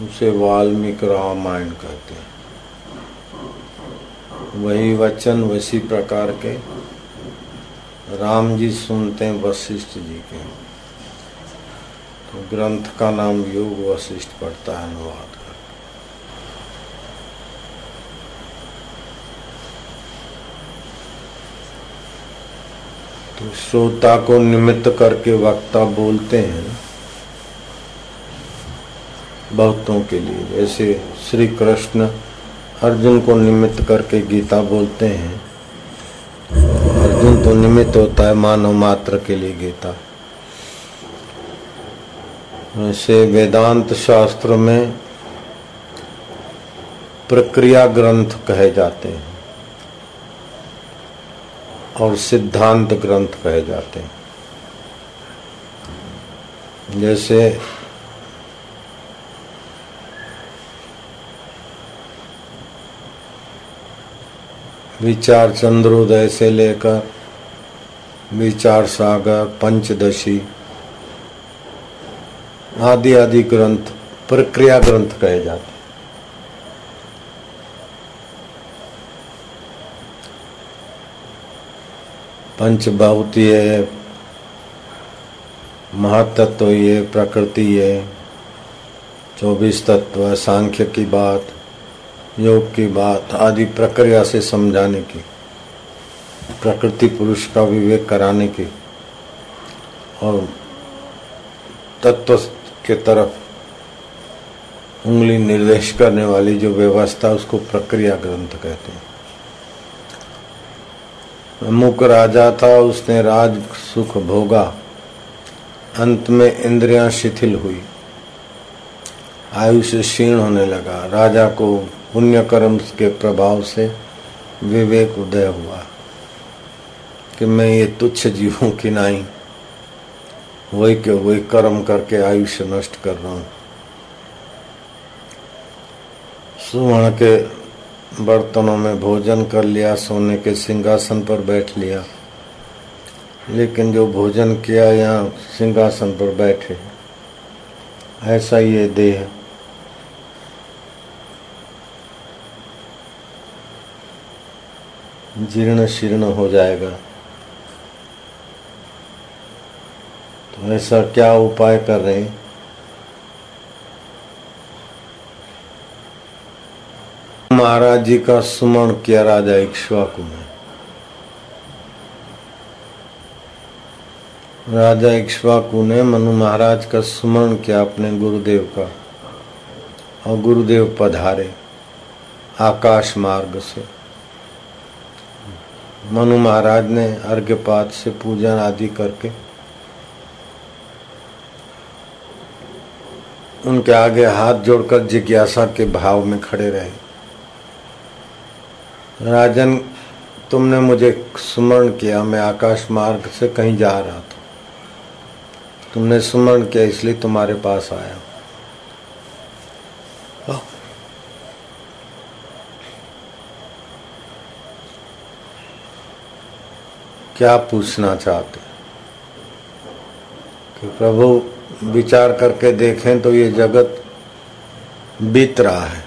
उसे वाल्मीकि रामायण कहते हैं। वही वचन वैसी प्रकार के राम जी सुनते हैं, वशिष्ठ जी के। तो ग्रंथ का नाम योग वशिष्ठ पड़ता है, अनुवाद कर तो श्रोता को निमित्त करके वक्ता बोलते हैं भक्तों के लिए। जैसे श्री कृष्ण अर्जुन को निमित्त करके गीता बोलते हैं। अर्जुन तो निमित्त होता है मानव मात्र के लिए गीता। वैसे वेदांत शास्त्र में प्रक्रिया ग्रंथ कहे जाते हैं और सिद्धांत ग्रंथ कहे जाते हैं। जैसे विचार चंद्रोदय से लेकर विचार सागर, पंचदशी, आदि आदि ग्रंथ, प्रक्रिया ग्रंथ कहे जाते पंच भावती है, महातत्व ये प्रकृति है, चौबीस तत्व, सांख्य की बात योग की बात आदि प्रक्रिया से समझाने की, प्रकृति पुरुष का विवेक कराने की और तत्व के तरफ़ उंगली निर्देश करने वाली जो व्यवस्था, उसको प्रक्रिया ग्रंथ कहते हैं। मुख राजा था, उसने राज सुख भोगा। अंत में इंद्रियाँ शिथिल हुई। आयुष्य क्षीण होने लगा। राजा को पुण्य कर्म के प्रभाव से विवेक उदय हुआ कि मैं ये तुच्छ जीवों कि नहीं वही के वही कर्म करके आयुष्य नष्ट कर रहा हूँ। सुवर्ण के बर्तनों में भोजन कर लिया, सोने के सिंहासन पर बैठ लिया। लेकिन जो भोजन किया यहाँ सिंहासन पर बैठे, ऐसा ये देह जीर्ण शीर्ण हो जाएगा। तो ऐसा क्या उपाय कर रहे हैं? महाराज जी का सुमरण किया राजा इक्ष्वाकु ने। राजा इक्ष्वाकु ने मनु महाराज का सुमरण किया अपने गुरुदेव का और गुरुदेव पधारे आकाश मार्ग से। मनु महाराज ने अर्घ्यपात से पूजन आदि करके उनके आगे हाथ जोड़कर जिज्ञासा के भाव में खड़े रहे। राजन, तुमने मुझे स्मरण किया, मैं आकाश मार्ग से कहीं जा रहा था। तुमने स्मरण किया, इसलिए तुम्हारे पास आया। क्या पूछना चाहते कि प्रभु, विचार करके देखें तो ये जगत बीत रहा है।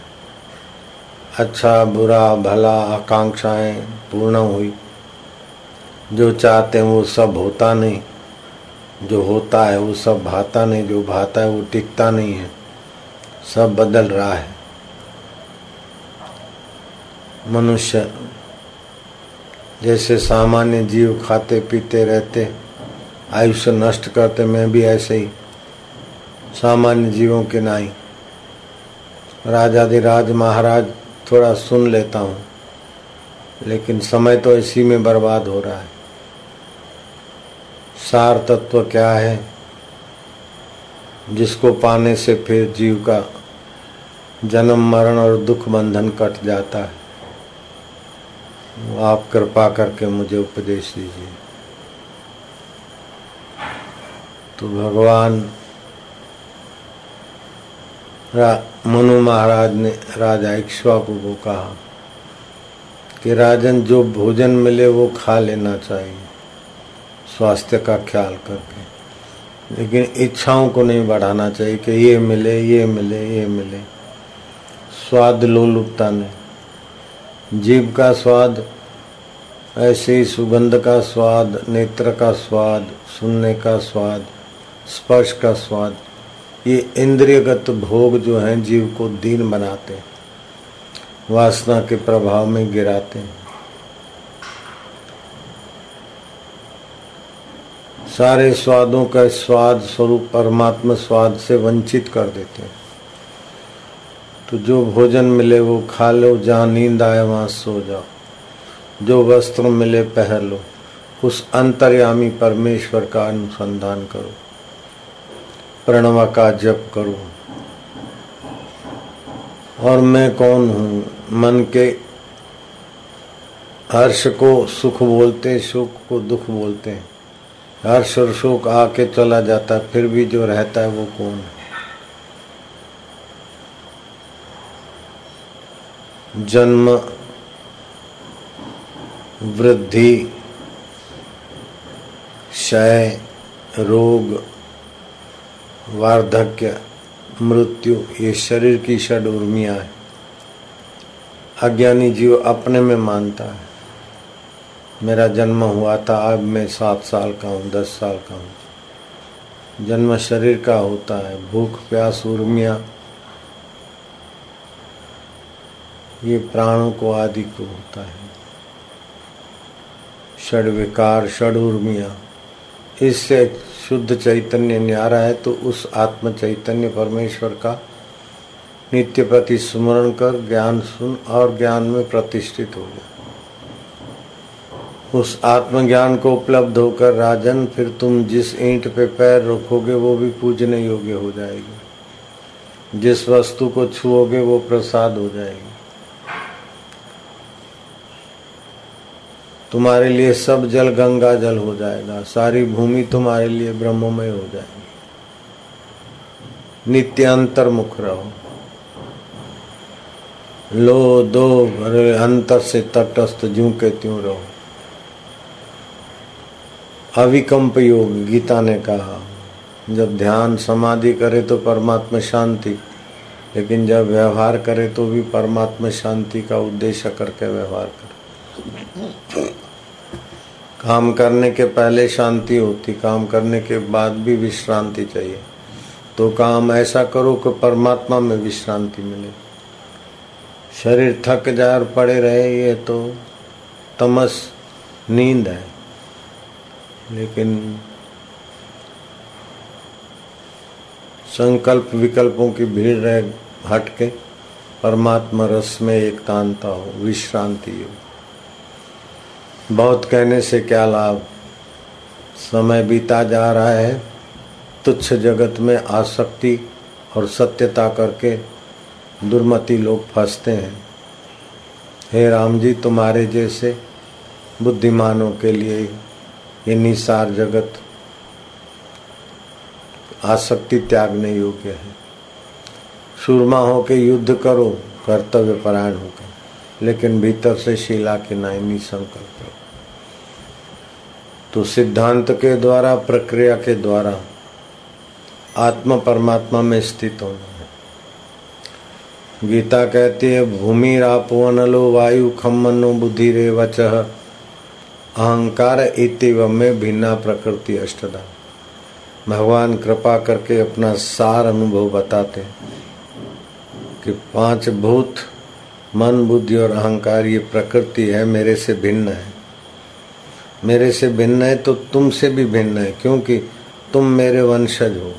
अच्छा बुरा, भला, आकांक्षाएँ पूर्ण हुई। जो चाहते हैं वो सब होता नहीं। जो होता है वो सब भाता नहीं। जो भाता है वो टिकता नहीं है। सब बदल रहा है। मनुष्य जैसे सामान्य जीव खाते, पीते, रहते, आयुष्य नष्ट करते, मैं भी ऐसे ही सामान्य जीवों के नाई। राजाधिराज महाराज थोड़ा सुन लेता हूँ, लेकिन समय तो इसी में बर्बाद हो रहा है। सार तत्व क्या है? जिसको पाने से फिर जीव का जन्म, मरण और दुख बंधन कट जाता है। आप कृपा करके मुझे उपदेश दीजिए। तो भगवान मनु महाराज ने राजा इक्ष्वाकु को कहा कि राजन, जो भोजन मिले वो खा लेना चाहिए, स्वास्थ्य का ख्याल करके। लेकिन इच्छाओं को नहीं बढ़ाना चाहिए कि ये मिले ये मिले ये मिले। स्वाद लोलुपता ने जीव का स्वाद, ऐसे ही सुगंध का स्वाद, नेत्र का स्वाद, सुनने का स्वाद, स्पर्श का स्वाद, ये इंद्रियगत भोग जो हैं जीव को दीन बनाते हैं, वासना के प्रभाव में गिराते हैं। सारे स्वादों का स्वाद स्वरूप परमात्मा स्वाद से वंचित कर देते हैं। तो जो भोजन मिले वो खा लो, जहाँ नींद आए वहाँ सो जाओ। जो वस्त्र मिले पहन लो, उस अंतर्यामी परमेश्वर का अनुसंधान करो, प्रणवा का जप करो। और मैं कौन हूँ? मन के हर्ष को सुख बोलते हैं शोक को दुख बोलते। हैं हर्ष और शोक आके चला जाता है फिर भी जो रहता है वो कौन है? जन्म, वृद्धि, क्षय, रोग, वार्धक्य, मृत्यु, ये शरीर की षड उर्मिया है। अज्ञानी जीव अपने में मानता है। मेरा जन्म हुआ था, अब मैं सात साल का हूँ, दस साल का हूँ। जन्म शरीर का होता है, भूख, प्यास, उर्मिया ये प्राणों को आदि को होता है। षड विकार, षड उर्मिया। इससे शुद्ध चैतन्य न्यारा है तो उस आत्म चैतन्य परमेश्वर का नित्य प्रति स्मरण कर ज्ञान सुन और ज्ञान में प्रतिष्ठित हो गया उस आत्मज्ञान को उपलब्ध होकर राजन, फिर तुम जिस ईंट पे पैर रखोगे, वो भी पूजने योग्य हो जाएगी। जिस वस्तु को छुओगे, वो प्रसाद हो जाएगी। तुम्हारे लिए सब जल गंगा जल हो जाएगा। सारी भूमि तुम्हारे लिए ब्रह्ममय हो जाएगी। नित्य अंतर्मुख रहो। लो दो अंतर से तटस्थ जू के त्यों रहो। अविकम्प योग, गीता ने कहा, जब ध्यान समाधि करे तो परमात्मा शांति, लेकिन जब व्यवहार करे तो भी परमात्मा शांति का उद्देश्य करके व्यवहार करे। काम करने के पहले शांति होती, काम करने के बाद भी विश्रांति चाहिए। तो काम ऐसा करो कि परमात्मा में विश्रांति मिले। शरीर थक और पड़े रहे, ये तो तमस, नींद है। लेकिन संकल्प विकल्पों की भीड़ रहे, हटके परमात्मा रस में एकतांता हो, विश्रांति हो। बहुत कहने से क्या लाभ? समय बीता जा रहा है। तुच्छ जगत में आसक्ति और सत्यता करके दुर्मति लोग फंसते हैं। हे राम जी तुम्हारे जैसे बुद्धिमानों के लिए ये निसार जगत आसक्ति त्यागने योग्य है। सुरमा होके युद्ध करो कर्तव्य परायण होकर लेकिन भीतर से शिला के नाय निसंकल्प करो तो सिद्धांत के द्वारा, प्रक्रिया के द्वारा आत्मा परमात्मा में स्थित होना है। गीता कहती है, भूमि रापो अनलो वायु खमनो बुद्धि रे वच, अहंकार इतिव में भिन्ना प्रकृति अष्टदा। भगवान कृपा करके अपना सार अनुभव बताते कि पाँच भूत, मन, बुद्धि और अहंकार, ये प्रकृति है, मेरे से भिन्न है। मेरे से भिन्न है तो तुमसे भी भिन्न है, क्योंकि तुम मेरे वंशज हो।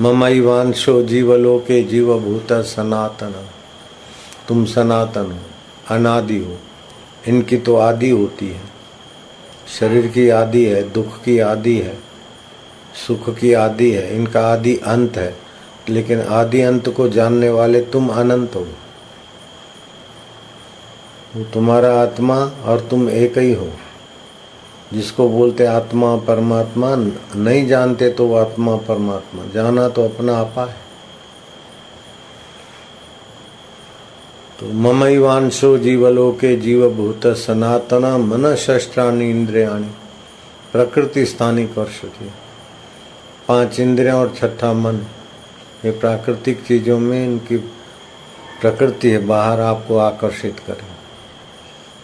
ममई वांशो जीवलोके जीव भूत सनातन। तुम सनातन हो, अनादि हो, इनकी तो आदि होती है। शरीर की आदि है, दुख की आदि है, सुख की आदि है, इनका आदि अंत है, लेकिन आदि अंत को जानने वाले तुम अनंत हो। वो तुम्हारा आत्मा और तुम एक ही हो। जिसको बोलते आत्मा परमात्मा, नहीं जानते तो वो आत्मा परमात्मा। जाना तो अपना आपा है। तो ममैवांशो जीवलोके जीवभूत सनातना मन शस्त्राणी इंद्रियाणी। प्रकृति स्थानिक वर्ष की पाँच इंद्रियाँ और छठा मन। ये प्राकृतिक चीज़ों में इनकी प्रकृति है, बाहर आपको आकर्षित करे।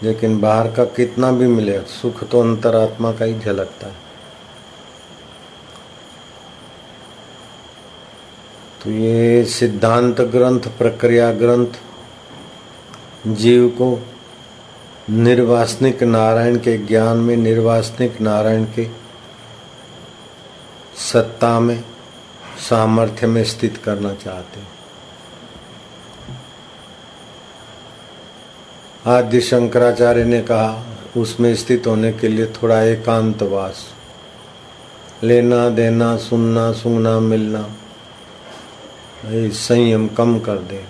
लेकिन बाहर का कितना भी मिले, सुख तो अंतरात्मा का ही झलकता है। तो ये सिद्धांत ग्रंथ, प्रक्रिया ग्रंथ, जीव को निर्वासनिक नारायण के ज्ञान में, निर्वासनिक नारायण के सत्ता में, सामर्थ्य में स्थित करना चाहते हैं। आदि शंकराचार्य ने कहा, उसमें स्थित होने के लिए थोड़ा एकांतवास। लेना, देना, सुनना सुनना मिलना संयम कम कर दे।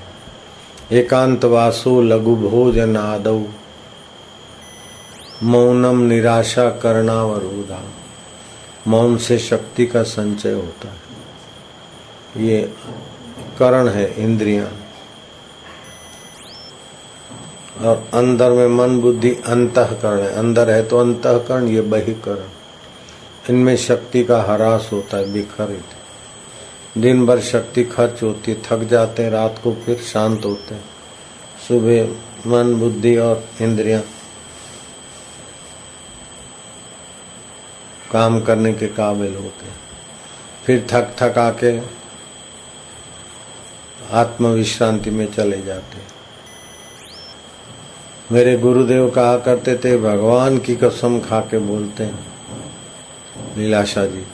एकांतवासो लघु भोजन आदौ मौनम निराशा करणावरोधा। मौन से शक्ति का संचय होता है। ये करण है, इंद्रियाँ। और अंदर में मन बुद्धि अंतकरण है। अंदर है तो अंतकरण, ये बहिकरण। इनमें शक्ति का हरास होता है, बिखरित। दिन भर शक्ति खर्च होती है, थक जाते हैं, रात को फिर शांत होते हैं। सुबह मन, बुद्धि और इंद्रियाँ काम करने के काबिल होते हैं। फिर थक थक आके आत्मविश्रांति में चले जाते मेरे गुरुदेव कहा करते थे, भगवान की कसम खा के बोलते हैं। लीलाशाह जी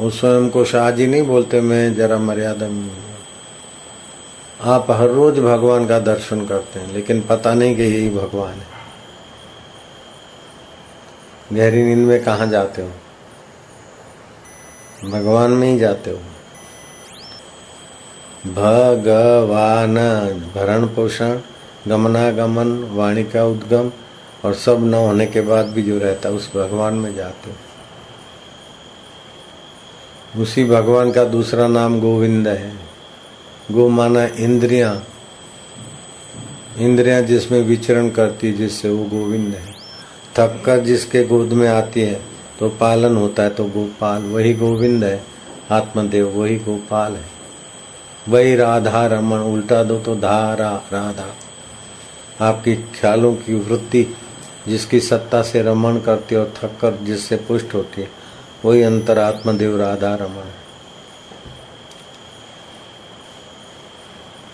वो स्वयं को शाह जी नहीं बोलते, मैं जरा मर्यादा में आप हर रोज भगवान का दर्शन करते हैं, लेकिन पता नहीं कि यही भगवान है। गहरी नींद में कहा जाते हो? भगवान में ही जाते हो। भगवान, भरण पोषण गमनागमन वाणी का उद्गम और सब न होने के बाद भी जो रहता है, उस भगवान में जाते उसी भगवान का दूसरा नाम गोविंद है। गो माना इंद्रिया। इंद्रिया जिसमें विचरण करती है, जिससे वो गोविंद है। थक कर जिसके गोद में आती है तो पालन होता है तो गोपाल, वही गोविंद है। आत्मदेव, वही गोपाल है। वही राधा रमन, उल्टा दो तो धारा, राधा। आपकी ख्यालों की वृत्ति जिसकी सत्ता से रमण करती है और थक कर जिससे पुष्ट होती है, वही अंतरात्मदेव राधा रमन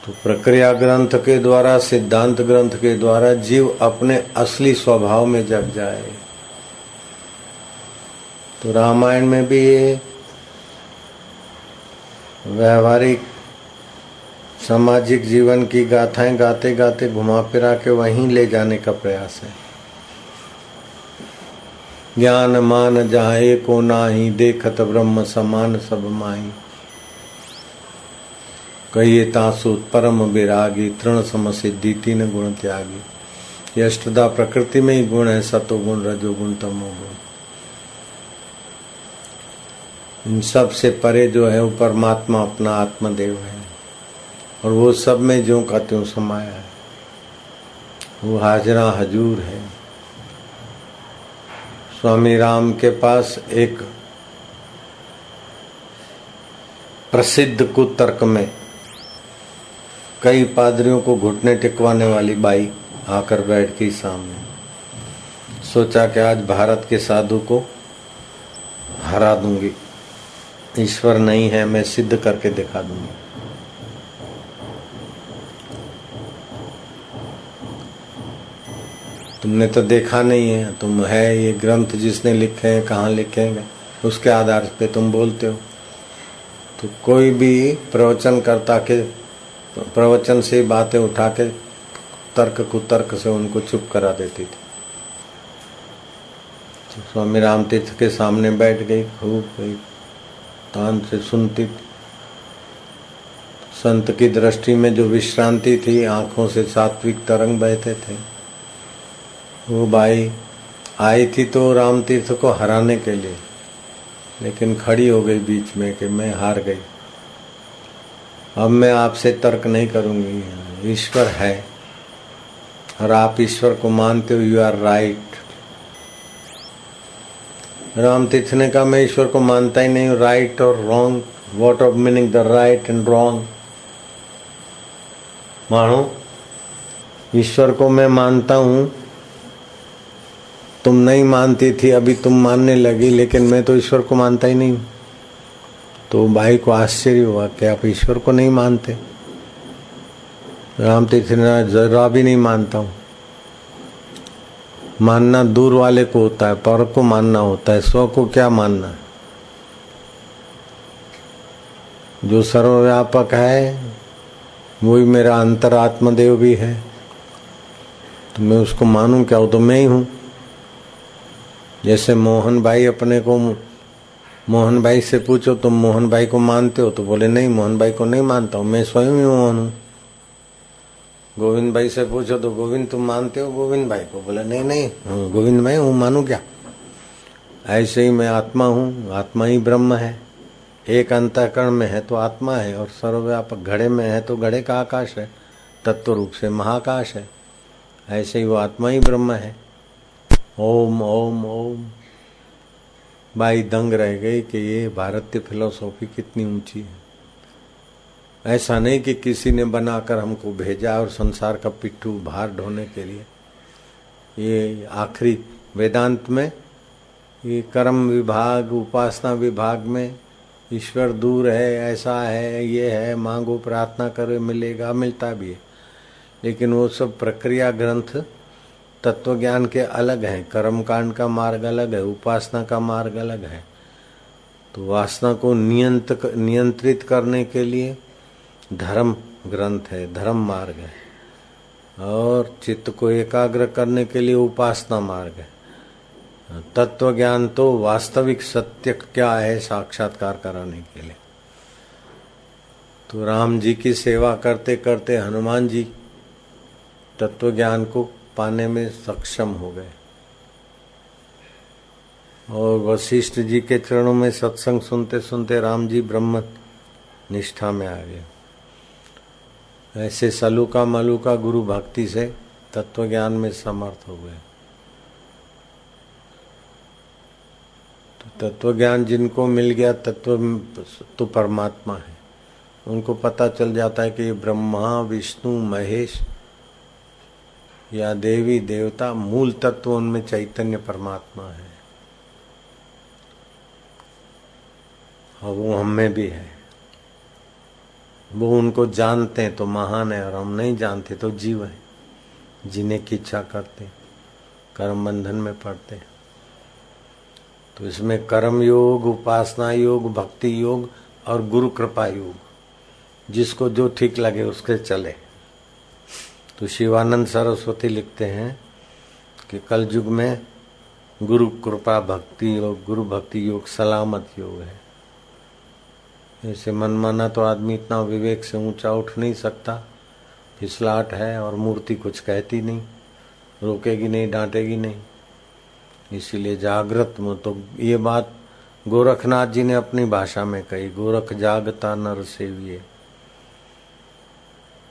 तो प्रक्रिया ग्रंथ के द्वारा, सिद्धांत ग्रंथ के द्वारा जीव अपने असली स्वभाव में जग जाए। तो रामायण में भी ये व्यवहारिक सामाजिक जीवन की गाथाएँ गाते गाते घुमा फिरा के वहीं ले जाने का प्रयास है। ज्ञान मान जाए को नाही, देखत ब्रह्म समान सब माही। कहिए तासु परम विरागी, तृण सम सिद्धि तीन गुण त्यागी। ये अष्टदा प्रकृति में ही गुण है, सतो गुण, रजो गुण, तमो गुण। इन सबसे परे जो है, वो परमात्मा अपना आत्मदेव है। और वो सब में जो का त्यों समाया है। वो हाजरा हजूर है। स्वामी राम के पास एक प्रसिद्ध कुतर्क में कई पादरियों को घुटने टिकवाने वाली बाई आकर बैठ गई सामने। सोचा कि आज भारत के साधु को हरा दूँगी। ईश्वर नहीं है, मैं सिद्ध करके दिखा दूँगी। तुमने तो देखा नहीं है, तुम है ये ग्रंथ जिसने लिखे हैं, कहाँ लिखेंगे उसके आधार पे तुम बोलते हो। तो कोई भी प्रवचन करता के, प्रवचन से बातें उठा के तर्क कुतर्क से उनको चुप करा देती थी। तो स्वामी राम तीर्थ के सामने बैठ गई, खूब गई तान से सुनती थी। संत की दृष्टि में जो विश्रांति थी, आँखों से सात्विक तरंग बहते थे। वो बाई आई थी तो राम तीर्थ को हराने के लिए, लेकिन खड़ी हो गई बीच में कि मैं हार गई। अब मैं आपसे तर्क नहीं करूँगी, ईश्वर है, और आप ईश्वर को मानते हो यू आर राइट राम तीर्थ ने कहा, मैं ईश्वर को मानता ही नहीं हूँ राइट और wrong what of meaning the right and wrong मानो, ईश्वर को मैं मानता हूँ तुम नहीं मानती थी, अभी तुम मानने लगी, लेकिन मैं तो ईश्वर को मानता ही नहीं तो भाई को आश्चर्य हुआ कि आप ईश्वर को नहीं मानते। राम तीर्थ ने जरा भी नहीं मानता हूँ। मानना दूर वाले को होता है, पर को मानना होता है स्व को क्या मानना है? जो सर्वव्यापक है, वही मेरा अंतर आत्मदेव भी है। तो मैं उसको मानूं क्या? हो तो मैं ही हूँ। जैसे मोहन भाई अपने को मोहन भाई से पूछो तुम मोहन भाई को मानते हो तो बोले नहीं मोहन भाई को नहीं मानता हूँ मैं स्वयं ही मोहन हूँ। गोविंद भाई से पूछो तो गोविंद तुम मानते हो गोविंद भाई को? बोले नहीं नहीं हाँ, गोविंद भाई हूँ मानू क्या? ऐसे ही मैं आत्मा हूँ आत्मा ही ब्रह्म है। एक अंतकरण में है तो आत्मा है और सर्वव्यापक घड़े में है तो घड़े का आकाश है तत्व रूप से महाकाश है। ऐसे ही वो आत्मा ही ब्रह्म है। ओम ओम ओम। भाई दंग रह गई कि ये भारतीय फिलोसॉफी कितनी ऊँची है। ऐसा नहीं कि किसी ने बनाकर हमको भेजा और संसार का पिट्ठू भार ढोने के लिए। ये आखिरी वेदांत में, ये कर्म विभाग, उपासना विभाग में, ईश्वर दूर है, ऐसा है, ये है, मांगो, प्रार्थना करो, मिलेगा, मिलता भी है। लेकिन वो सब प्रक्रिया ग्रंथ तत्व ज्ञान के अलग हैं। कर्म कांड का मार्ग अलग है, उपासना का मार्ग अलग है। तो वासना को नियंत नियंत्रित करने के लिए धर्म ग्रंथ है, धर्म मार्ग है। और चित्त को एकाग्र करने के लिए उपासना मार्ग है। तत्व ज्ञान तो वास्तविक सत्य क्या है, साक्षात्कार कराने के लिए। तो राम जी की सेवा करते करते हनुमान जी तत्व ज्ञान को पाने में सक्षम हो गए। और वशिष्ठ जी के चरणों में सत्संग सुनते सुनते राम जी ब्रह्म निष्ठा में आ गए। ऐसे सलूका मलुका गुरु भक्ति से तत्व ज्ञान में समर्थ हो गए। तो तत्व ज्ञान जिनको मिल गया, तत्व तो परमात्मा है। उनको पता चल जाता है कि ब्रह्मा, विष्णु, महेश या देवी देवता मूल तत्व उनमें चैतन्य परमात्मा है। और वो हम में भी है। वो उनको जानते हैं तो महान है और हम नहीं जानते तो जीव है जीने की इच्छा करते कर्म बंधन में पड़ते तो इसमें कर्म योग, उपासना योग, भक्ति योग और गुरु कृपा योग, जिसको जो ठीक लगे उसके चले। तो शिवानंद सरस्वती लिखते हैं कि कल युग में गुरु कृपा भक्ति योग, गुरु भक्ति योग सलामत योग है। ऐसे मनमाना तो आदमी इतना विवेक से ऊँचा उठ नहीं सकता। फिसलाट है और मूर्ति कुछ कहती नहीं, रोकेगी नहीं, डांटेगी नहीं। इसीलिए जागृत में तो ये बात गोरखनाथ जी ने अपनी भाषा में कही, गोरख जागता नर सेविये।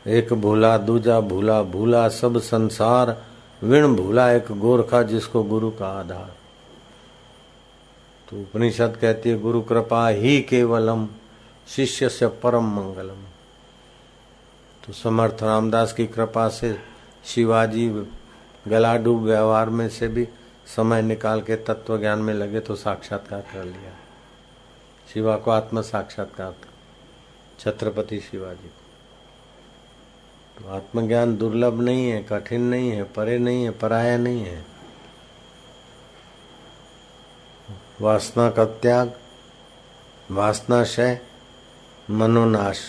एक भूला, दूजा भूला भूला सब संसार, विण भूला एक गोरखा जिसको गुरु का आधार। तो उपनिषद कहती है, गुरु कृपा ही केवलम, शिष्य से परम मंगलम। तो समर्थ रामदास की कृपा से शिवाजी गलाडूब व्यवहार में से भी समय निकाल के तत्व ज्ञान में लगे तो साक्षात्कार कर लिया। शिवा को आत्म साक्षात्कार छत्रपति शिवाजी को। आत्मज्ञान दुर्लभ नहीं है, कठिन नहीं है, परे नहीं है, पराया नहीं है। वासना का त्याग वासनाशय मनोनाश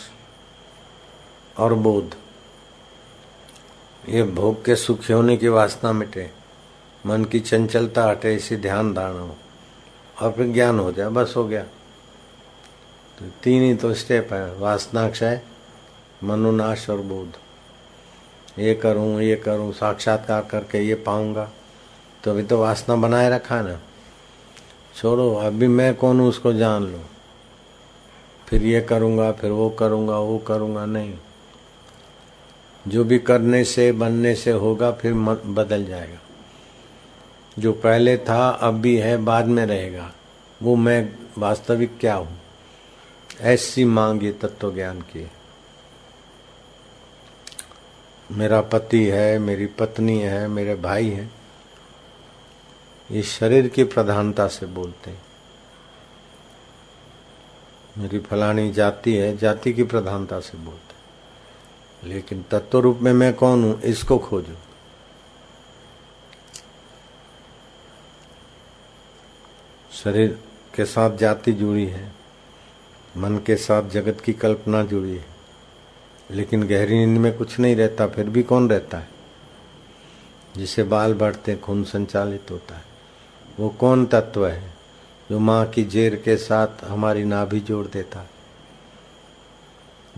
और बोध। ये भोग के सुखी होने की वासना मिटे, मन की चंचलता हटे, इसी ध्यान धारणा हो और फिर ज्ञान हो जाए, बस हो गया। तो तीन ही तो स्टेप है वासनाक्षय मनोनाश और बोध। ये करूँ ये करूँ, साक्षात्कार करके ये पाऊँगा। तो अभी तो वासना बनाए रखा ना। छोड़ो, अभी मैं कौन हूँ उसको जान लो। फिर ये करूँगा, फिर वो करूँगा वो करूँगा, नहीं। जो भी करने से, बनने से होगा, फिर बदल जाएगा। जो पहले था, अब भी है, बाद में रहेगा। वो मैं वास्तविक क्या हूँ? ऐसी मांग ये तत्व ज्ञान की। मेरा पति है, मेरी पत्नी है, मेरे भाई हैं। ये शरीर की प्रधानता से बोलते हैं। मेरी फलानी जाति है, जाति की प्रधानता से बोलते लेकिन तत्व रूप में मैं कौन हूँ, इसको खोजो। शरीर के साथ जाति जुड़ी है, मन के साथ जगत की कल्पना जुड़ी है। लेकिन गहरी नींद में कुछ नहीं रहता, फिर भी कौन रहता है? जिसे बाल बढ़ते खून संचालित होता है। वो कौन तत्व है जो माँ की जेर के साथ हमारी नाभि जोड़ देता है?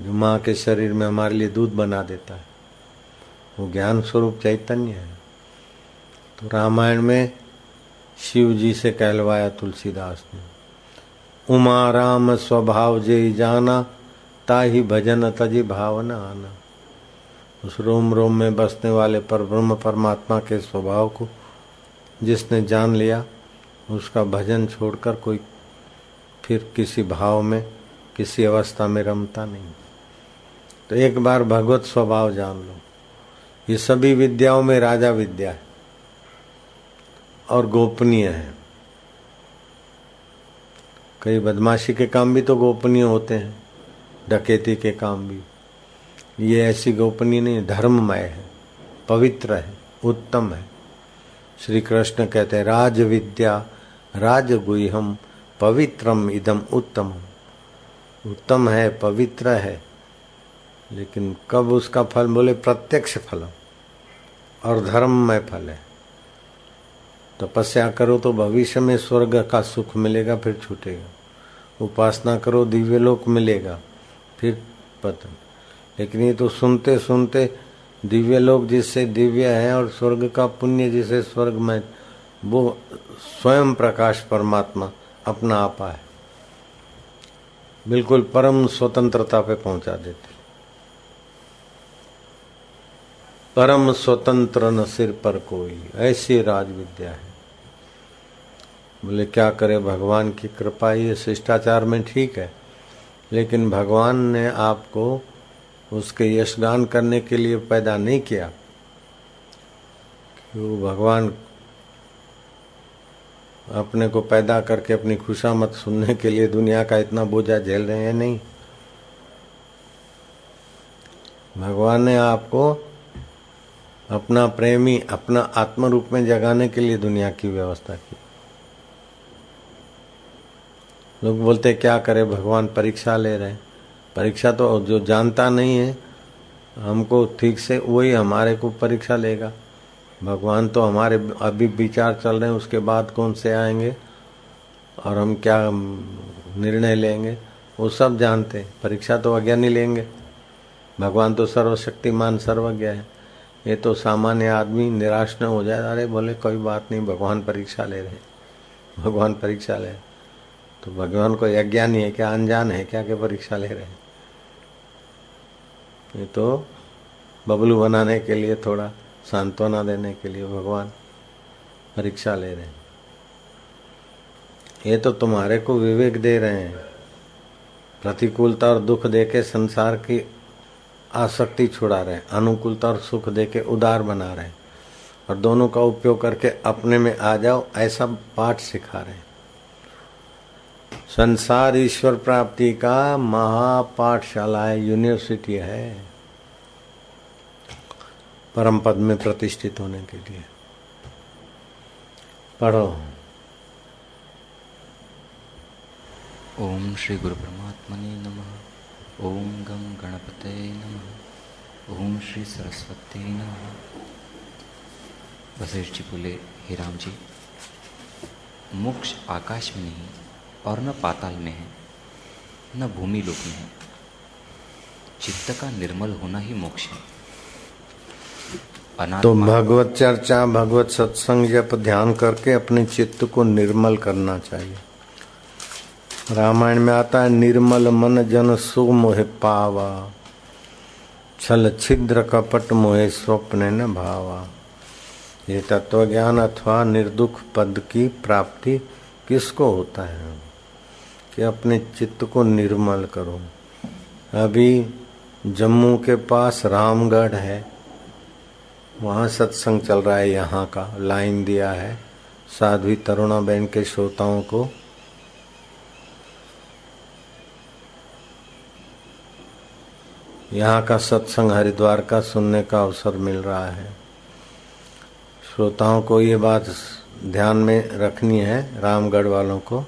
जो माँ के शरीर में हमारे लिए दूध बना देता है? वो ज्ञान स्वरूप चैतन्य है। तो रामायण में शिव जी से कहलवाया तुलसीदास ने, उमा राम स्वभाव जे जाना ताही भजन तजी भावना आना उस रोम रोम में बसने वाले पर ब्रह्म परमात्मा के स्वभाव को जिसने जान लिया, उसका भजन छोड़कर कोई फिर किसी भाव में, किसी अवस्था में रमता नहीं। तो एक बार भगवत स्वभाव जान लो। ये सभी विद्याओं में राजा विद्या है और गोपनीय है। कई बदमाशी के काम भी तो गोपनीय होते हैं। डकैती के काम भी। ये ऐसी गोपनीय नहीं, धर्ममय है, पवित्र है, उत्तम है। श्री कृष्ण कहते हैं राज विद्या राज गुहम पवित्रम इदम उत्तम उत्तम है, पवित्र है, लेकिन कब उसका फल बोले? प्रत्यक्ष फल और धर्ममय फल है। तपस्या करो तो भविष्य में स्वर्ग का सुख मिलेगा, फिर छूटेगा। उपासना करो, दिव्य लोक मिलेगा। फिर पतन। लेकिन ये तो सुनते सुनते दिव्य लोग जिससे दिव्य है और स्वर्ग का पुण्य जिसे स्वर्ग में, वो स्वयं प्रकाश परमात्मा अपना आपा है। बिल्कुल परम स्वतंत्रता पे पहुँचा देते। परम स्वतंत्र न सिर पर कोई ऐसी राज विद्या है। बोले, क्या करे भगवान की कृपा? ये शिष्टाचार में ठीक है। लेकिन भगवान ने आपको उसके यशगान करने के लिए पैदा नहीं किया। कि वो भगवान अपने को पैदा करके अपनी खुशामत सुनने के लिए दुनिया का इतना बोझा झेल रहे हैं नहीं? भगवान ने आपको अपना प्रेमी, अपना आत्म रूप में जगाने के लिए दुनिया की व्यवस्था की। लोग बोलते क्या करे? भगवान परीक्षा ले रहे परीक्षा तो जो जानता नहीं है, हमको ठीक से वही हमारे को परीक्षा लेगा। भगवान तो हमारे अभी विचार चल रहे हैं, उसके बाद कौन से आएँगे और हम क्या निर्णय लेंगे? वो सब जानते हैं। परीक्षा तो अज्ञानी लेंगे। भगवान तो सर्वशक्तिमान, सर्वज्ञ है। ये तो सामान्य आदमी निराश न हो जाए। अरे बोले, कोई बात नहीं, भगवान परीक्षा ले रहे भगवान परीक्षा ले तो भगवान को अज्ञानी है, क्या अनजान है, क्या क्या परीक्षा ले रहे हैं? ये तो बबलू बनाने के लिए, थोड़ा सांत्वना देने के लिए भगवान परीक्षा ले रहे हैं। ये तो तुम्हारे को विवेक दे रहे हैं। प्रतिकूलता और दुख देके संसार की आसक्ति छुड़ा रहे हैं। अनुकूलता और सुख देके उदार बना रहे हैं। और दोनों का उपयोग करके अपने में आ जाओ, ऐसा पाठ सिखा रहे हैं। संसार ईश्वर प्राप्ति का महापाठशाला है यूनिवर्सिटी है। परम पद में प्रतिष्ठित होने के लिए। पढ़ो। ओम श्री गुरु परमात्मने नमः। ओम गम गणपते नमः। ओम श्री सरस्वती नमः। वशिष्ठ जी बोले, हे राम जी, मोक्ष आकाश में नहीं और न पाताल में है, न भूमि लोक में है। चित्त का निर्मल होना ही मोक्ष है। तो भगवत चर्चा, भगवत सत्संग जब ध्यान करके अपने चित्त को निर्मल करना चाहिए। रामायण में आता है, निर्मल मन जन सु मोहे पावा, छल छिद्र कपट मोहे स्वप्न न भावा। ये तत्व ज्ञान अथवा निर्दुख पद की प्राप्ति किसको होता है? कि अपने चित्त को निर्मल करो। अभी जम्मू के पास रामगढ़ है, वहाँ सत्संग चल रहा है यहाँ का, लाइन दिया है साध्वी तरुणा बहन के श्रोताओं को। यहाँ का सत्संग हरिद्वार का सुनने का अवसर मिल रहा है। श्रोताओं को ये बात ध्यान में रखनी है रामगढ़ वालों को।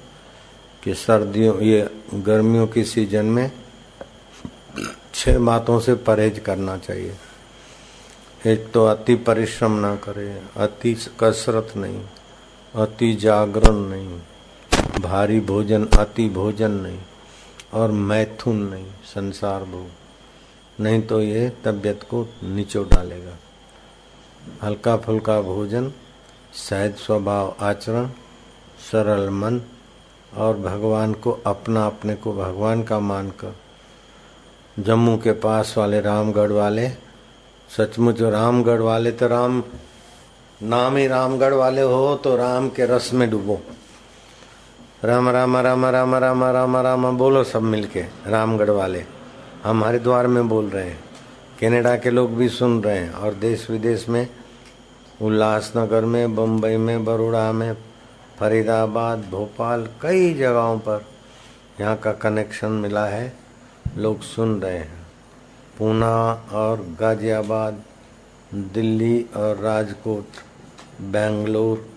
कि सर्दियों, ये गर्मियों की सीज़न में छह बातों से परहेज करना चाहिए। एक तो अति परिश्रम ना करे, अति कसरत नहीं, अति जागरण नहीं, भारी भोजन, अति भोजन नहीं, और मैथुन नहीं, संसार भोग। नहीं तो ये तबियत को नीचो डालेगा। हल्का फुल्का भोजन, सहज स्वभाव आचरण, सरल मन और भगवान को अपना अपने को भगवान का मानकर, जम्मू के पास वाले रामगढ़ वाले, सचमुच रामगढ़ वाले तो राम, नाम ही रामगढ़ वाले हो तो राम के रस में डूबो। राम राम राम राम राम राम राम, बोलो सब मिलके, रामगढ़ वाले हम हरिद्वार में बोल रहे हैं, कनाडा के लोग भी सुन रहे हैं, और देश विदेश में, उल्लासनगर में बम्बई में बड़ोड़ा में फरीदाबाद, भोपाल, कई जगहों पर यहाँ का कनेक्शन मिला है। लोग सुन रहे हैं। पूना और गाजियाबाद, दिल्ली और राजकोट, बेंगलोर,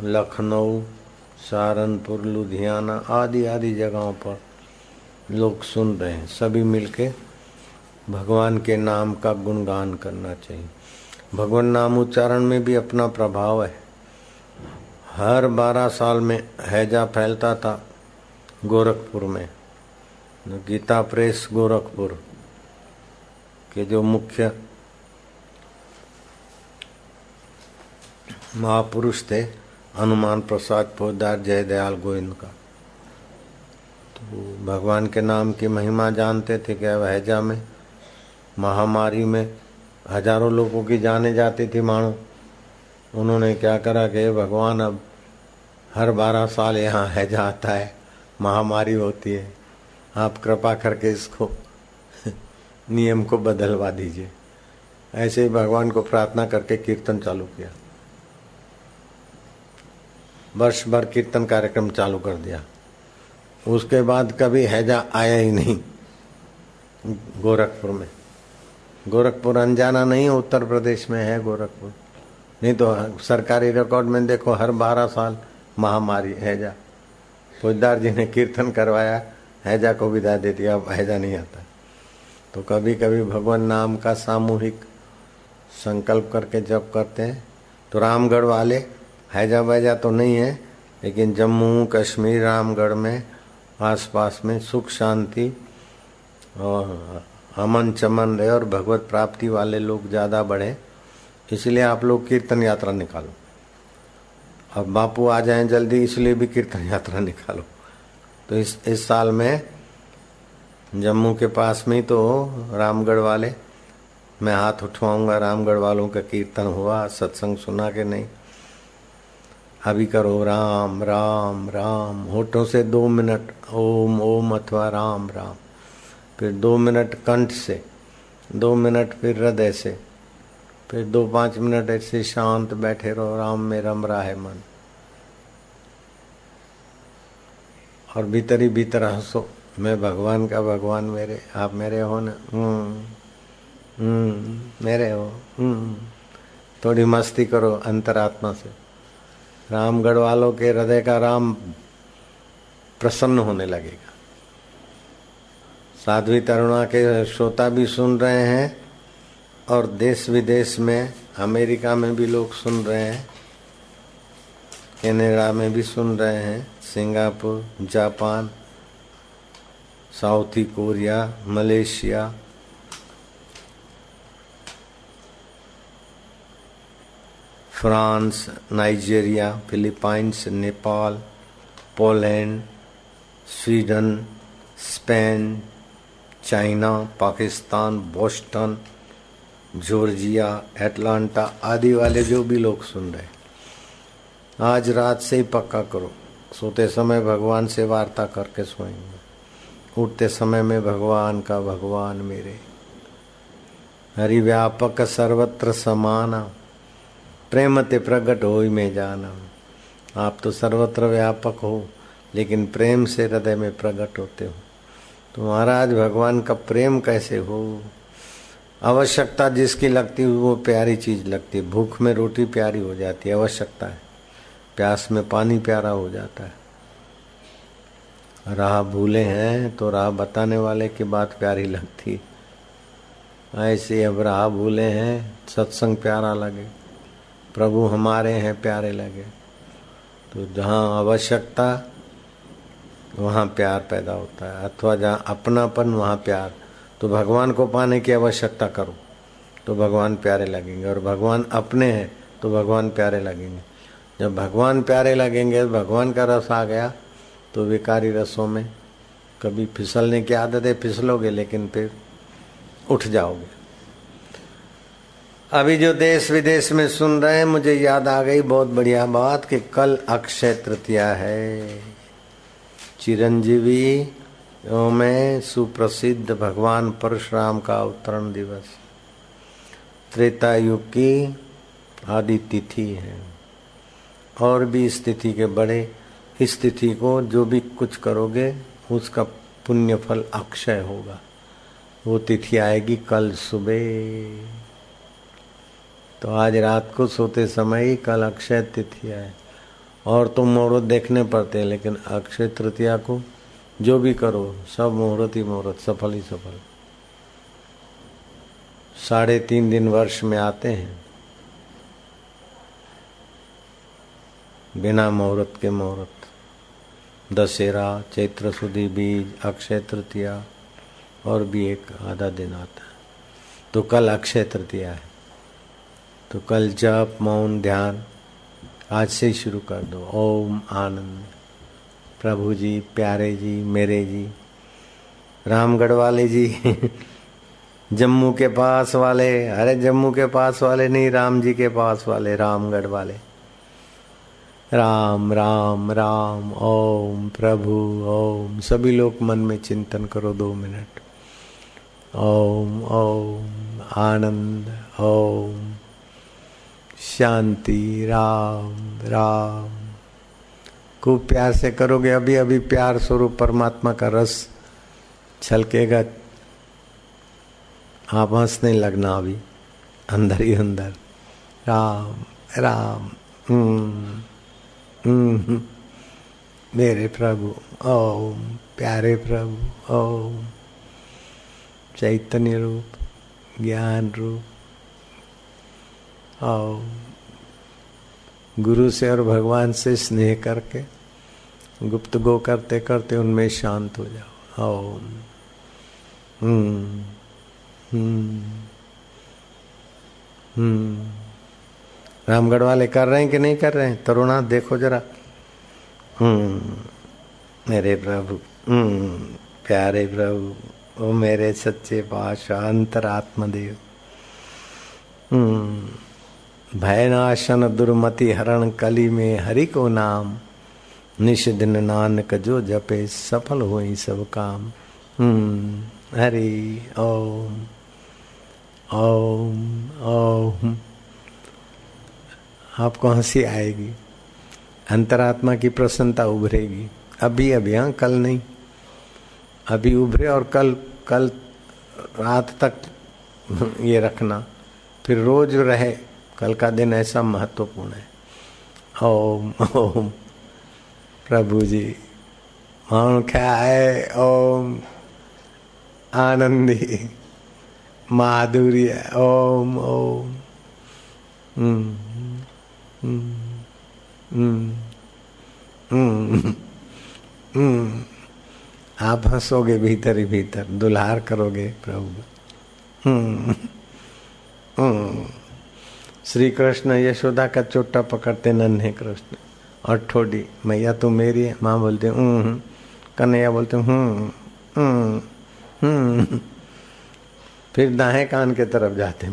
लखनऊ, सहारनपुर, लुधियाना आदि आदि जगहों पर लोग सुन रहे हैं। सभी मिलके भगवान के नाम का गुणगान करना चाहिए। भगवान नाम उच्चारण में भी अपना प्रभाव है। हर बारह साल में हैजा फैलता था गोरखपुर में। गीता प्रेस गोरखपुर के जो मुख्य महापुरुष थे, हनुमान प्रसाद पोदार जय दयाल गोविंद का। तो भगवान के नाम की महिमा जानते थे कि हैजा में, महामारी में हज़ारों लोगों की जाने जाती थी मानो। उन्होंने क्या करा कि भगवान, अब हर बारह साल यहाँ हैजा आता है, महामारी होती है। आप कृपा करके इसको, नियम को बदलवा दीजिए। ऐसे ही भगवान को प्रार्थना करके कीर्तन चालू किया। वर्ष भर कीर्तन कार्यक्रम चालू कर दिया। उसके बाद कभी हैजा आया ही नहीं, गोरखपुर में। गोरखपुर अनजाना नहीं, उत्तर प्रदेश में है गोरखपुर। नहीं तो सरकारी रिकॉर्ड में देखो, हर बारह साल महामारी, हैजा। फौजदार जी ने कीर्तन करवाया, हैजा को विदा दे दिया, अब हैजा नहीं आता। तो कभी कभी भगवान नाम का सामूहिक संकल्प करके जब करते हैं। तो रामगढ़ वाले, हैजा वैजा तो नहीं है, लेकिन जम्मू, कश्मीर, रामगढ़ में आसपास में सुख, शांति और अमन चमन रहे और भगवत प्राप्ति वाले लोग ज़्यादा बढ़े, इसलिए आप लोग कीर्तन यात्रा निकालो। अब बापू आ जाएँ जल्दी, इसलिए भी कीर्तन यात्रा निकालो। तो इस इस साल में जम्मू के पास में ही तो रामगढ़ वाले, मैं हाथ उठवाऊँगा, रामगढ़ वालों का कीर्तन हुआ, सत्संग सुना के नहीं। अभी करो राम राम राम, होठों से दो मिनट, ओम ओम अथवा राम राम। फिर दो मिनट कंठ से, दो मिनट फिर हृदय से, फिर दो पाँच मिनट ऐसे शांत बैठे रहो, राम में रम रहा है मन। और भीतर ही भीतर हंसो, मैं भगवान का भगवान मेरे, आप मेरे हो ना? हम्म हम्म मेरे हो हम्म। थोड़ी मस्ती करो अंतरात्मा से। रामगढ़ वालों के हृदय का राम प्रसन्न होने लगेगा। साध्वी तरुणा के श्रोता भी सुन रहे हैं और देश विदेश में, अमेरिका में भी लोग सुन रहे हैं, कनाडा में भी सुन रहे हैं, Singapore, Japan, South Korea, Malaysia. France, Nigeria, Philippines, Nepal, Poland, Sweden, Spain China, Pakistan, Boston, Georgia, Atlanta आदि वाले जो भी लोग सुन रहे आज रात से ही पक्का करो। सोते समय भगवान से वार्ता करके सोएँगे। उठते समय में भगवान का भगवान मेरे। हरि व्यापक सर्वत्र समाना। प्रेम ते प्रकट हो में जाना। आप तो सर्वत्र व्यापक हो, लेकिन प्रेम से हृदय में प्रकट होते हो। तो महाराज, भगवान का प्रेम कैसे हो? आवश्यकता जिसकी लगती है वो प्यारी चीज़ लगती है। भूख में रोटी प्यारी हो जाती है, आवश्यकता है। प्यास में पानी प्यारा हो जाता है। राह भूले हैं तो राह बताने वाले की बात प्यारी लगती ऐसे अब राह भूले हैं, सत्संग प्यारा लगे। प्रभु हमारे हैं, प्यारे लगे। तो जहाँ आवश्यकता वहाँ प्यार पैदा होता है। अथवा जहाँ अपनापन, वहाँ प्यार। तो भगवान को पाने की आवश्यकता करो तो भगवान प्यारे लगेंगे। और भगवान अपने हैं तो भगवान प्यारे लगेंगे। जब भगवान प्यारे लगेंगे तो भगवान का रस आ गया तो विकारी रसों में कभी फिसलने की आदत है फिसलोगे, लेकिन फिर उठ जाओगे। अभी जो देश विदेश में सुन रहे हैं, मुझे याद आ गई बहुत बढ़िया बात कि कल अक्षय तृतीया है। चिरंजीवी में सुप्रसिद्ध भगवान परशुराम का अवतरण दिवस त्रेता युग की आदि तिथि है। और भी इस तिथि के बड़े इस तिथि को जो भी कुछ करोगे, उसका पुण्य फल अक्षय होगा। वो तिथि आएगी कल सुबह। तो आज रात को सोते समय ही कल अक्षय तिथि आए। और तो मुहूर्त देखने पड़ते हैं, लेकिन अक्षय तृतीया को जो भी करो, सब मुहूर्त ही मुहूर्त, सफल ही सफल। साढ़े तीन दिन वर्ष में आते हैं। बिना मुहूर्त के मुहूर्त। दशहरा, चैत्र सुधी बीज, अक्षय तृतीया, और भी एक आधा दिन आता है। तो कल अक्षय तृतीया है। तो कल जप, मौन, ध्यान आज से ही शुरू कर दो। ओम आनंद। प्रभु जी, प्यारे जी, मेरे जी, रामगढ़ वाले जी, जम्मू के पास वाले, अरे जम्मू के पास वाले नहीं, राम जी के पास वाले, रामगढ़ वाले। राम राम राम, ओम प्रभु, ओम। सभी लोग मन में चिंतन करो दो मिनट। ओम ओम, आनंद, ओम। शांति, राम राम। खूब प्यार से करोगे अभी अभी प्यार स्वरूप परमात्मा का रस छलकेगा। आप हंसने लगना अभी, अंदर ही अंदर। राम राम हम्म हम्म। मेरे प्रभु, ओम, प्यारे प्रभु, ओम। चैतन्य रूप, ज्ञान रूप ओम गुरु से और भगवान से स्नेह करके, गुप्त गो करते करते उनमें शांत हो जाओ। ओम हम्म। हम्म। हम्म। रामगढ़ वाले कर रहे हैं कि नहीं कर रहे हैं? तरुणा देखो जरा। हम्म। मेरे प्रभु। हम्म। प्यारे प्रभु। ओ मेरे सच्चे पाशाह अंतरात्मा देव हम्म। भयनाशन दुर्मति हरण कली में हरि को नाम। निश दिन नानक जो जपे, सफल हो सब काम। हम्म हरि ओम ओम ओम। आपको हँसी आएगी। अंतरात्मा की प्रसन्नता उभरेगी। अभी अभी हाँ कल नहीं। अभी उभरे और कल कल रात तक ये रखना। फिर रोज रहे कल का दिन ऐसा महत्वपूर्ण है। ओम ओम। प्रभु जी माण्हू क्या है? ओम। आनंदी माधुर्य ओम ओम। हम्म हम्म हम्म हम्म आप हंसोगे भीतर ही भीतर दुल्हार करोगे प्रभु। हम्म हम्म। श्री कृष्ण यशोदा का चोटा पकड़ते नन्हे कृष्ण। और ठोडी, मैया तो मेरी है? माँ बोलते हूँ कन्हैया बोलते हूँ हम्म फिर दाएँ कान के तरफ़ जाते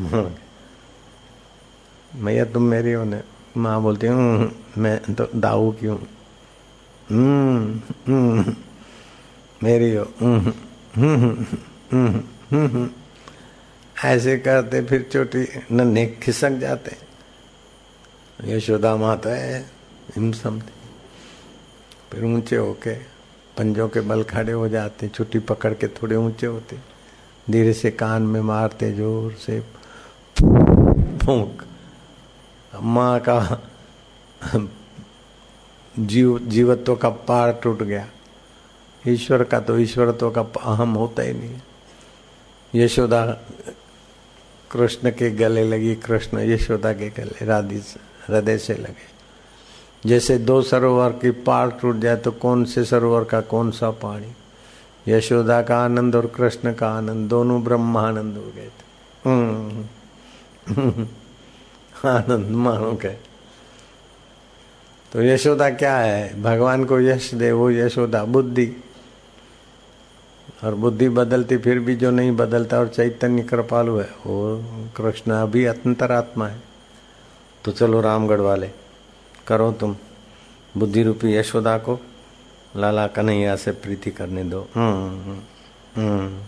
मैया तुम मेरी हो ने? माँ बोलती हूँ मैं तो दाऊ की हूँ मेरी हो। ऐसे करते, फिर चोटी नन्हे खिसक जाते। यशोदा माता है, हिम समझते फिर ऊँचे होके पंजों के बल खड़े हो जाते छुट्टी पकड़ के थोड़े ऊँचे होते। धीरे से कान में मारते, ज़ोर से फूक। माँ का जीव, जीवत्व का पार टूट गया। ईश्वर का तो ईश्वरत्व का अहम होता ही नहीं। यशोदा कृष्ण के गले लगी, कृष्ण यशोदा के गले, राधि हृदय से लगे। जैसे दो सरोवर की पार टूट जाए तो कौन से सरोवर का, कौन सा पानी? यशोदा का आनंद और कृष्ण का आनंद, दोनों ब्रह्मानंद हो गए थे। हम्म। आनंद मानो के तो यशोदा क्या है? भगवान को यश दे, वो यशोदा बुद्धि। और बुद्धि बदलती फिर भी जो नहीं बदलता और चैतन्य कृपालु है। वो कृष्ण अभी अंतरात्मा है। तो चलो रामगढ़ वाले करो तुम बुद्धि रूपी यशोदा को लाला कन्हैया से प्रीति करने दो। हम्म, हम्म।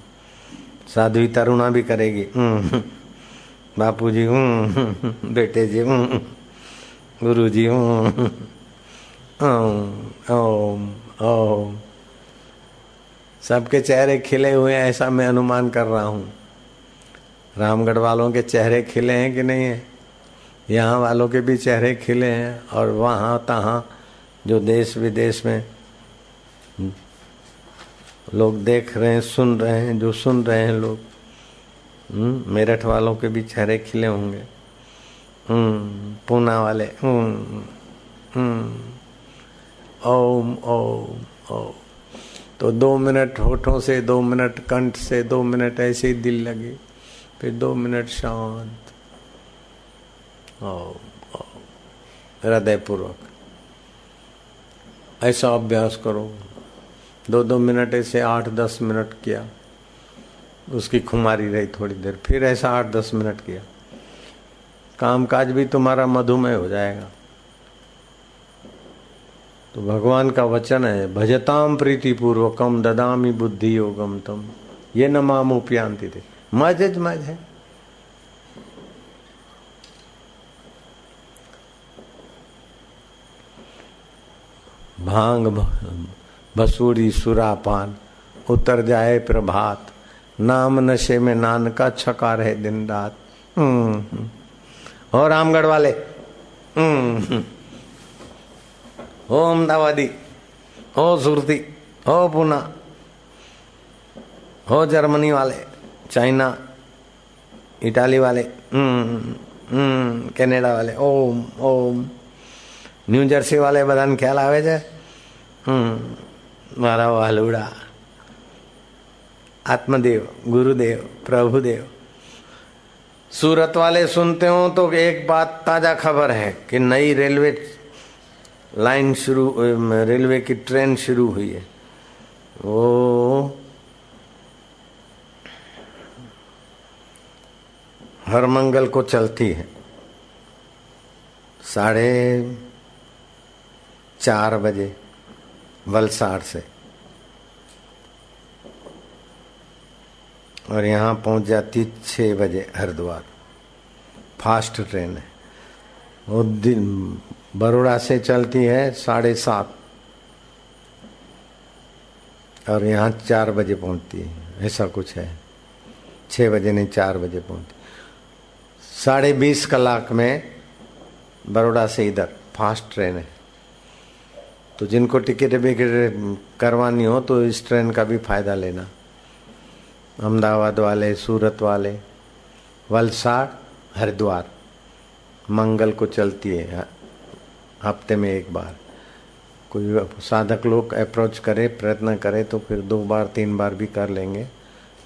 साध्वी तरुणा भी करेगी। हम्म, बापू जी हूँ बेटे जी हूँ गुरु जी हूँ ओम ओम ओम। सबके चेहरे खिले हुए हैं ऐसा मैं अनुमान कर रहा हूँ। रामगढ़ वालों के चेहरे खिले हैं कि नहीं है? यहाँ वालों के भी चेहरे खिले हैं और वहाँ तहाँ जो देश विदेश में लोग देख रहे हैं सुन रहे हैं जो सुन रहे हैं लोग हम्म, मेरठ वालों के भी चेहरे खिले होंगे। हम्म, पूना वाले हम्म, ओम ओम ओम। तो दो मिनट होठों से, दो मिनट कंठ से, दो मिनट ऐसे ही दिल लगे, फिर दो मिनट शांत। हृदय पूर्वक ऐसा अभ्यास करो। दो दो मिनट ऐसे, आठ, दस मिनट किया। उसकी खुमारी रही थोड़ी देर, फिर ऐसा आठ, दस मिनट किया। काम काज भी तुम्हारा मधुमेह हो जाएगा। तो भगवान का वचन है भजताम प्रीति पूर्वकम ददामी बुद्धि योगम तम। ये न माम थे। मज मज है। भाँग बसूरी सुरापान उतर जाए प्रभात। नाम नशे में नान का छका रहे दिन रात। हम्म, हम्म। और रामगढ़ वाले? हम्म हो अहमदाबादी हो सुरती हो पूना हो जर्मनी वाले चाइना इटाली वाले हम्म, हम्म, कनाडा वाले ओम ओम न्यू जर्सी वाले બધાને ખ્યાલ આવે છે મારા વાલુડા आत्मदेव गुरुदेव प्रभुदेव सूरत वाले सुनते हो तो एक बात ताजा खबर है कि नई रेलवे लाइन शुरू रेलवे की ट्रेन शुरू हुई है। वो हर मंगल को चलती है। साढ़े चार बजे वलसाड़ से। और यहाँ पहुँच जाती छः बजे हरिद्वार। फास्ट ट्रेन है। वो दिन बड़ोड़ा से चलती है साढ़े सात। और यहाँ चार बजे पहुँचती है, ऐसा कुछ है। छः बजे नहीं, चार बजे पहुँचती। साढ़े बीस कलाक में बड़ोड़ा से इधर, फास्ट ट्रेन है। तो जिनको टिकट विकेट करवानी हो तो इस ट्रेन का भी फ़ायदा लेना। अहमदाबाद वाले, सूरत वाले, वलसाड़, हरिद्वार, मंगल को चलती है। हफ़्ते में एक बार। कोई साधक लोग अप्रोच करे, प्रयत्न करे तो फिर दो बार, तीन बार भी कर लेंगे।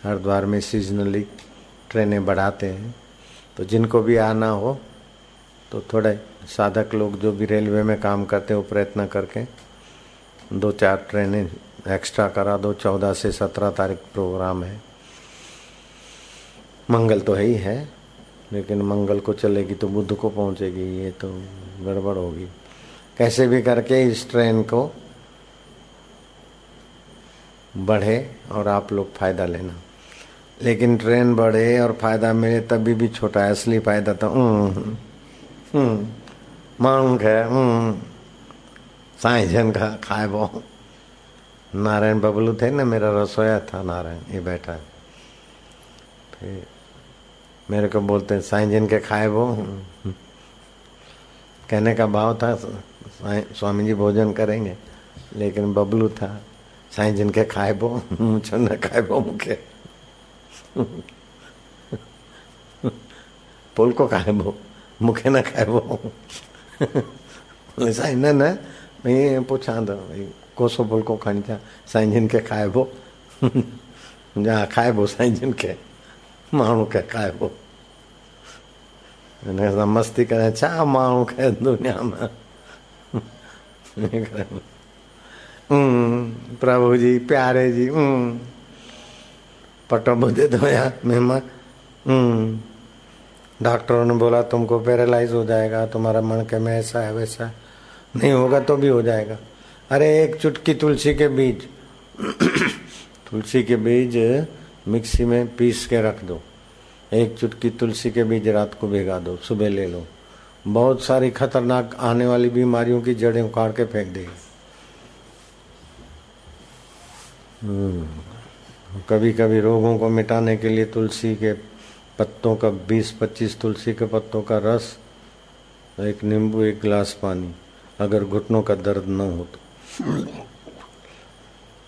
हरिद्वार में सीजनली ट्रेनें बढ़ाते हैं। तो जिनको भी आना हो तो थोड़े साधक लोग जो भी रेलवे में काम करते हैं प्रयत्न करके दो चार ट्रेनें एक्स्ट्रा करा दो। चौदह से सत्रह तारीख प्रोग्राम है। मंगल तो है ही है, लेकिन मंगल को चलेगी तो बुद्ध को पहुंचेगी, ये तो गड़बड़ होगी। कैसे भी करके इस ट्रेन को बढ़े और आप लोग फ़ायदा लेना। लेकिन ट्रेन बढ़े और फ़ायदा मिले तभी भी छोटा है, असली फ़ायदा तो मांग है साई जन का खाए वो। नारायण बबलू थे ना, मेरा रसोया था नारायण, ये बैठा है। फिर मेरे को बोलते हैं, साई जन के खाए वो कहने का भाव था स्वामी जी भोजन करेंगे। लेकिन बबलू था। साई जन के वो मुझे न मुखे। पुल को वो मुखे न वो साई, न न, मैं पूछा तो कोसो पुल को खणी था। साईं जिन खे खाइबो जा खाइबो साईं जिन खे माण्हू खे खाइबो हिन सां मस्ती करे छा माण्हू खे दुनिया में। प्रभु जी, प्यारे जी पटो बुझे तो यार, मेहमान। डॉक्टरों ने बोला, तुमको पैरालाइज हो जाएगा, तुम्हारा मन के में ऐसा है वैसा। नहीं होगा तो भी हो जाएगा। अरे, एक चुटकी तुलसी के बीज। तुलसी के बीज मिक्सी में पीस के रख दो। एक चुटकी तुलसी के बीज रात को भिगा दो, सुबह ले लो। बहुत सारी खतरनाक आने वाली बीमारियों की जड़ें उखाड़ के फेंक देगी। हम्म। कभी कभी रोगों को मिटाने के लिए तुलसी के पत्तों का 20-25 तुलसी के पत्तों का रस, एक नींबू, एक गिलास पानी, अगर घुटनों का दर्द न हो तो।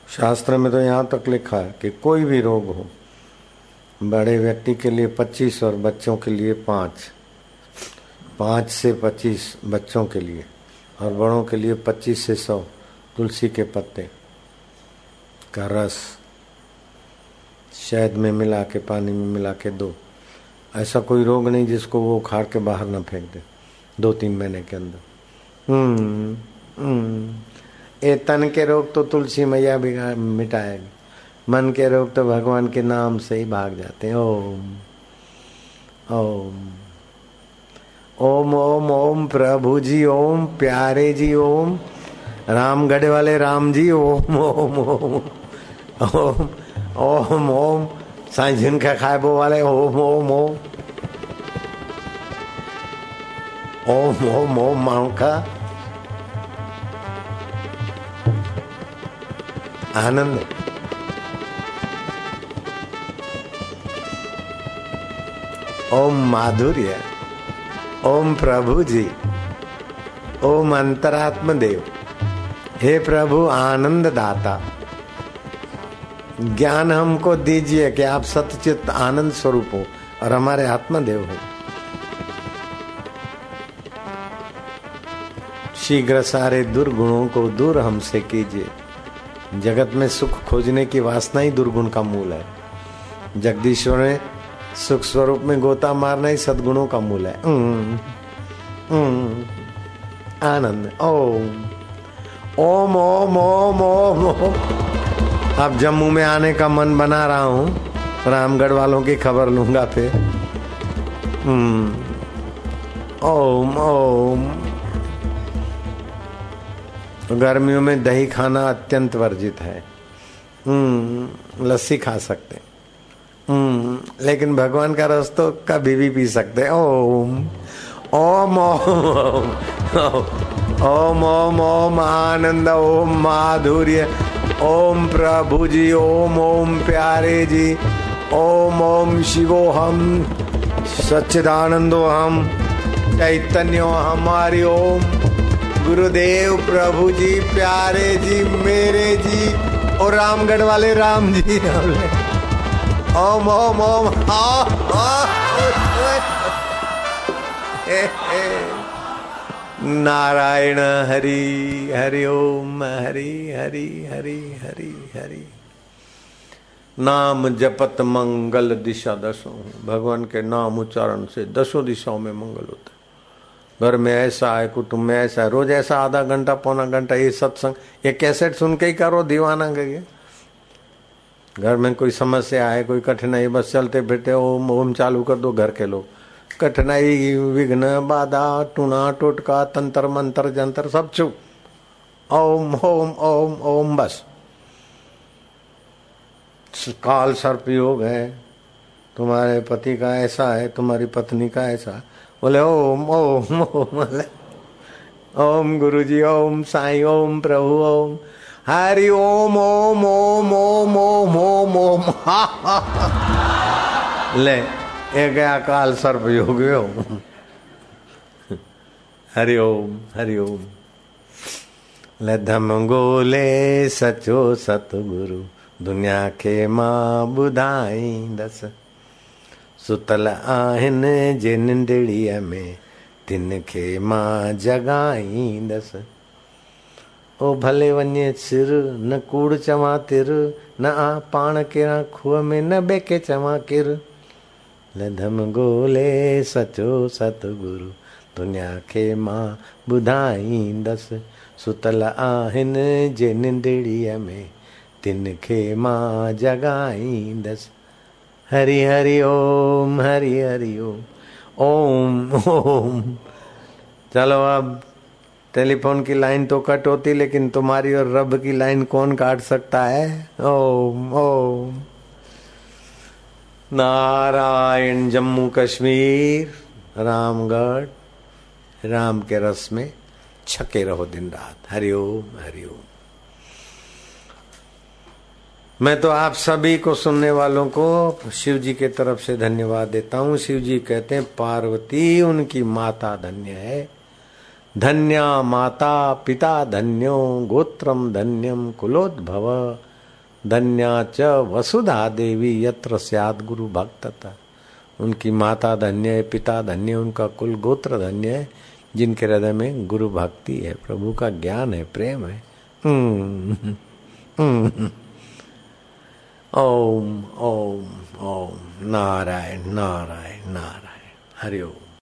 शास्त्र में तो यहाँ तक लिखा है कि कोई भी रोग हो, बड़े व्यक्ति के लिए 25 और बच्चों के लिए पाँच। पाँच से 25 बच्चों के लिए और बड़ों के लिए 25 से सौ तुलसी के पत्ते का रस शहद में मिला के, पानी में मिला के दो। ऐसा कोई रोग नहीं जिसको वो उखाड़ के बाहर ना फेंक दे, दो तीन महीने के अंदर। हम्म हम्म। ये तन के रोग तो तुलसी मैया भी मिटाएगी। मन के रोग तो भगवान के नाम से ही भाग जाते हैं। ओम ओम। ओम ओम ओम प्रभु जी ओम, प्यारे जी ओम, रामगढ़ वाले राम जी, ओम ओम ओम ओम ओम ओम, साईं जिनका खाइबो वाले, ओम ओम ओम ओम ओम ओम माण्हू का आनंद। ओम माधुर्य। ओम प्रभु जी। ओम अंतरात्म देव हे प्रभु आनंद दाता ज्ञान हमको दीजिए कि आप सत्यचित आनंद स्वरूप हो और हमारे आत्मदेव हो। शीघ्र सारे दुर्गुणों को दूर हमसे कीजिए। जगत में सुख खोजने की वासना ही दुर्गुण का मूल है। जगदीश्वर ने सुख स्वरूप में गोता मारना ही सदगुणों का मूल है। आनंद। ओम। ओम ओम ओम ओम अब जम्मू में आने का मन बना रहा हूँ। रामगढ़ वालों की खबर लूँगा फिर। हम्म। ओम ओम। गर्मियों में दही खाना अत्यंत वर्जित है। हम्म, लस्सी खा सकते हम्म, लेकिन भगवान का रस तो कभी भी पी सकते ओम ओम ओम ओम ओम ओम, आनंद, ओम, माधुर्य, ओम प्रभु जी, ओम ओम प्यारे जी, ओम ओम शिवो हम, सच्चिदानंदो हम, चैतन्यो हमारी ओम, गुरुदेव प्रभु जी, प्यारे जी, मेरे जी, और रामगढ़ वाले राम जी ओम ओम ओम नारायण हरि हरि ओम हरि हरि हरि हरि हरि नाम जपत मंगल दिशा दसों। भगवान के नाम उच्चारण से दसों दिशाओं में मंगल होता है। घर में ऐसा है, कुटुंब में ऐसा है, रोज ऐसा आधा घंटा, पौना घंटा, ये सत्संग, ये कैसेट सुन के ही करो, दीवाना करिए घर में कोई समस्या है, कोई कठिनाई, बस चलते फिरते ओम ओम चालू कर दो घर के लोग। कठिनाई, विघ्न, बाधा, टूना, टोटका, तंत्र, मंत्र, जंतर, सब चुप। ओम ओम ओम ओम, बस। काल सर्प योग है। तुम्हारे पति का ऐसा है, तुम्हारी पत्नी का ऐसा है। बोले, ओम ओम ओम ओम गुरु जी ओम साई, ओम प्रभु, ओम। हरि ओम ओम ओम ओम ओम ओम ओम। ले ये गया सर्प योग हरि ओम हरि ओम। ले धम गोले सचो सतगुरु, दुनिया के माँ ॿुधाई दस। सुतल आहिनि जे निंडड़ीअ में तिन खे माँ जगाईंदसि ओ भले वञे सिर, न कूड़ चवां तिर, न आ पाण कहिड़ा खूह में न बेके चवां किर। लधम गोले, सचो सतगुरु, दुनिया खे माँ ॿुधाईंदसि सुतल आहिनि जे निंडड़ीअ में, तिन खे माँ जगाईंदसि। हरि हरि ओम, हरि हरि ओम ओम ओम। चलो अब टेलीफोन की लाइन तो कट होती, लेकिन तुम्हारी और रब की लाइन कौन काट सकता है? ओम ओम। नारायण जम्मू कश्मीर, रामगढ़, राम के रस में छके रहो दिन रात। हरिओम हरिओम मैं तो आप सभी को सुनने वालों को शिव जी के तरफ़ से धन्यवाद देता हूँ। शिव जी कहते हैं, पार्वती उनकी माता धन्य है। धन्या माता पिता धन्यो गोत्रम धन्यम कुलोद्भव। धन्या च वसुधा देवी, यत्र स्याद गुरु भक्तता। उनकी माता धन्य है, पिता धन्य उनका कुल गोत्र धन्य है, जिनके हृदय में गुरु भक्ति है, प्रभु का ज्ञान है, प्रेम है। हम्म। ओम ओम ओम। नारायण नारायण नारायण। हरिओम